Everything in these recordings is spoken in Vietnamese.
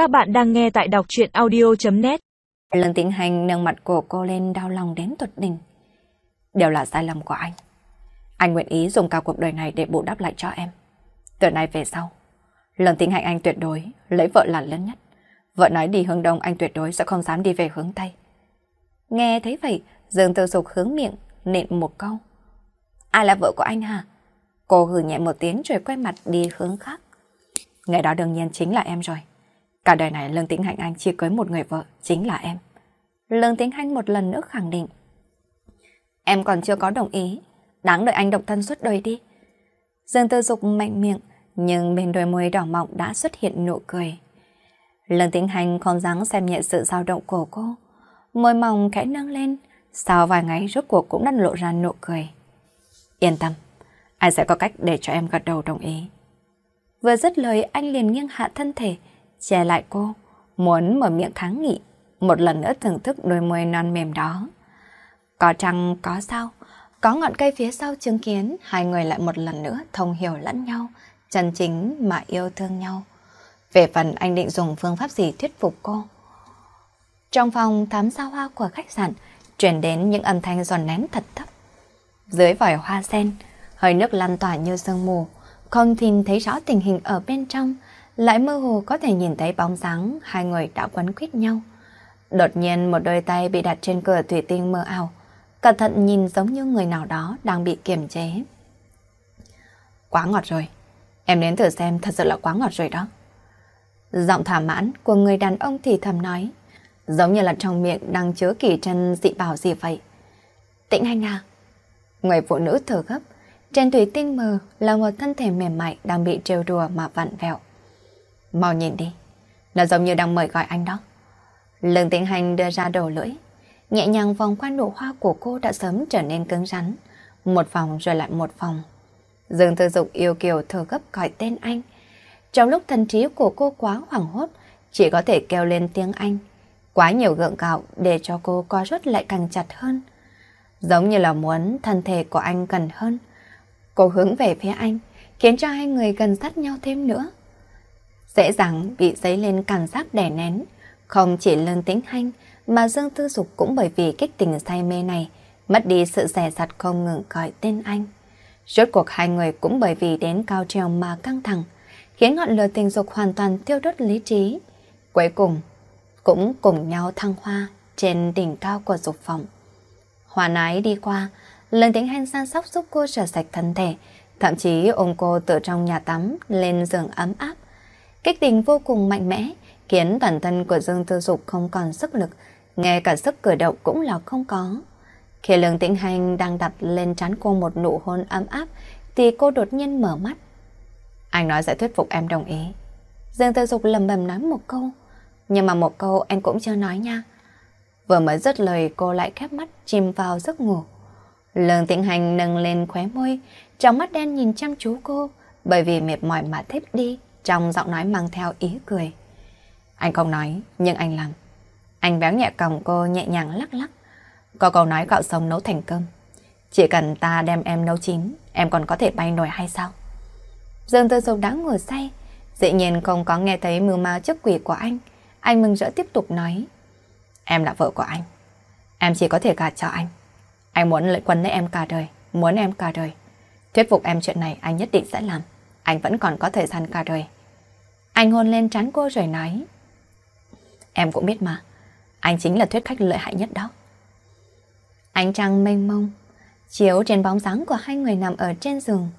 Các bạn đang nghe tại đọc chuyện audio.net Lương Tĩnh Hành nâng mặt của cô lên đau lòng đến tuột đỉnh. Đều là sai lầm của anh. Anh nguyện ý dùng cả cuộc đời này để bù đắp lại cho em. Từ nay về sau, lần Tĩnh Hành anh tuyệt đối lấy vợ là lớn nhất. Vợ nói đi hướng đông anh tuyệt đối sẽ không dám đi về hướng tây. Nghe thấy vậy, Dương Tư Dục hướng miệng, nện một câu. Ai là vợ của anh hả? Cô hừ nhẹ một tiếng rồi quay mặt đi hướng khác. Ngày đó đương nhiên chính là em rồi. Cả đời này Lương Tĩnh Hạnh Anh chỉ cưới một người vợ, chính là em. Lương Tĩnh Hạnh một lần nữa khẳng định. Em còn chưa có đồng ý, đáng đợi anh độc thân suốt đời đi. Dương Tư Dục mạnh miệng, nhưng bên đôi môi đỏ mọng đã xuất hiện nụ cười. Lương Tĩnh Hành không dám xem nhẹ sự dao động của cô. Môi mỏng khẽ nâng lên, sau vài ngày rốt cuộc cũng đã lộ ra nụ cười. Yên tâm, anh sẽ có cách để cho em gật đầu đồng ý. Vừa dứt lời anh liền nghiêng hạ thân thể, che lại cô, muốn mở miệng kháng nghị, một lần nữa thưởng thức đôi môi non mềm đó. Có chăng có sao, có ngọn cây phía sau chứng kiến hai người lại một lần nữa thông hiểu lẫn nhau, chân chính mà yêu thương nhau. Về phần anh định dùng phương pháp gì thuyết phục cô. Trong phòng thám xa hoa của khách sạn, truyền đến những âm thanh giòn nén thật thấp. Dưới vòi hoa sen, hơi nước lan tỏa như sương mù, không thìn thấy rõ tình hình ở bên trong, lại mơ hồ có thể nhìn thấy bóng dáng hai người đã quấn quýt nhau. Đột nhiên một đôi tay bị đặt trên cửa thủy tinh mơ ảo, cẩn thận nhìn giống như người nào đó đang bị kiềm chế. Quá ngọt rồi, em đến thử xem thật sự là quá ngọt rồi đó. Giọng thỏa mãn của người đàn ông thì thầm nói, giống như là trong miệng đang chứa kỳ chân dị bảo gì vậy. Tĩnh hành à? Người phụ nữ thở gấp, trên thủy tinh mờ là một thân thể mềm mại đang bị trêu đùa mà vặn vẹo. Mau nhìn đi, nó giống như đang mời gọi anh đó. Lương Tĩnh Hành đưa ra đầu lưỡi, nhẹ nhàng vòng qua nụ hoa của cô đã sớm trở nên cứng rắn. Một vòng rồi lại một vòng. Dương Tư Dục yêu kiều thở gấp gọi tên anh. Trong lúc thần trí của cô quá hoảng hốt, chỉ có thể kêu lên tiếng Anh. Quá nhiều gượng gạo để cho cô co rút lại càng chặt hơn. Giống như là muốn thân thể của anh gần hơn. Cô hướng về phía anh, khiến cho hai người gần sát nhau thêm nữa. Dễ dàng bị dấy lên cảm giác đè nén. Không chỉ lương tính hanh, mà Dương Tư Dục cũng bởi vì kích tình say mê này, mất đi sự rẻ rặt không ngừng gọi tên anh. Rốt cuộc hai người cũng bởi vì đến cao treo mà căng thẳng, khiến ngọn lửa tình dục hoàn toàn tiêu đốt lý trí. Cuối cùng, cũng cùng nhau thăng hoa trên đỉnh cao của dục phòng. Hòa nái đi qua, lần tính hành san sóc giúp cô rửa sạch thân thể, thậm chí ôm cô từ trong nhà tắm lên giường ấm áp. Kích tình vô cùng mạnh mẽ, khiến toàn thân của Dương Tư Dục không còn sức lực, ngay cả sức cử động cũng là không có. Khi lương tĩnh hành đang đặt lên trán cô một nụ hôn ấm áp, thì cô đột nhiên mở mắt. Anh nói sẽ thuyết phục em đồng ý. Dương Tư Dục lầm bầm nói một câu, nhưng mà một câu anh cũng chưa nói nha. Vừa mới dứt lời cô lại khép mắt chìm vào giấc ngủ. Lương tĩnh hành nâng lên khóe môi, trong mắt đen nhìn chăm chú cô, bởi vì mệt mỏi mà thiếp đi, trong giọng nói mang theo ý cười. Anh không nói, nhưng anh làm. Anh béo nhẹ còng cô nhẹ nhàng lắc lắc. Có câu nói gạo sống nấu thành cơm. Chỉ cần ta đem em nấu chín, em còn có thể bay nổi hay sao? Dương Tư Dục đã ngồi say, dĩ nhiên không có nghe thấy mưu ma chức quỷ của anh. Anh mừng rỡ tiếp tục nói. Em là vợ của anh. Em chỉ có thể gả cho anh. Anh muốn lợi quân lấy em cả đời, muốn em cả đời. Thuyết phục em chuyện này anh nhất định sẽ làm. Anh vẫn còn có thời gian cả đời. Anh hôn lên trán cô rồi nói. Em cũng biết mà, anh chính là thuyết khách lợi hại nhất đó. Ánh trăng mênh mông, chiếu trên bóng dáng của hai người nằm ở trên giường.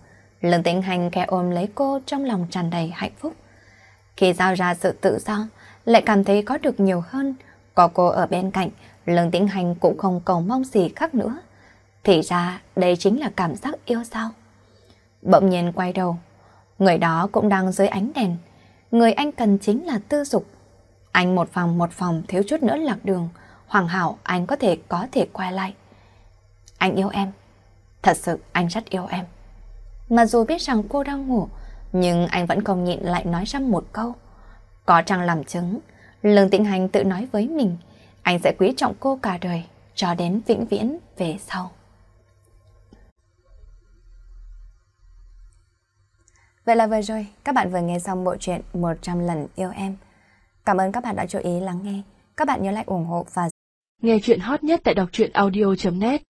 Lương tĩnh hành kẻ ôm lấy cô trong lòng tràn đầy hạnh phúc. Khi giao ra sự tự do, lại cảm thấy có được nhiều hơn. Có cô ở bên cạnh, lương tĩnh hành cũng không cầu mong gì khác nữa. Thì ra đây chính là cảm giác yêu sao. Bỗng nhiên quay đầu, người đó cũng đang dưới ánh đèn. Người anh cần chính là tư dục. Anh một phòng một phòng thiếu chút nữa lạc đường, hoàng hảo anh có thể có thể quay lại. Anh yêu em, thật sự anh rất yêu em. Mà dù biết rằng cô đang ngủ, nhưng anh vẫn không nhịn lại nói ra một câu. Có trang làm chứng, Lương Tĩnh Hành tự nói với mình, anh sẽ quý trọng cô cả đời, cho đến vĩnh viễn về sau. Vậy là vừa rồi, các bạn vừa nghe xong bộ truyện 100 lần yêu em. Cảm ơn các bạn đã chú ý lắng nghe. Các bạn nhớ like ủng hộ và nghe chuyện hot nhất tại đọc truyện audio.net